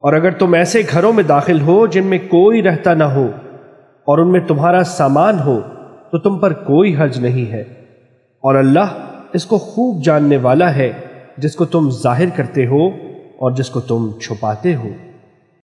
اور اگر تم ایسے گھروں میں داخل ہو جن میں کوئی رہتا نہ ہو اور ان میں تمہارا سامان ہو، تو تم پر کوئی حرج نہیں ہے۔ اور اللہ اس کو خوب جاننے والا ہے، جس کو تم ظاہر کرتے ہو اور جس کو تم چھپاتے ہو۔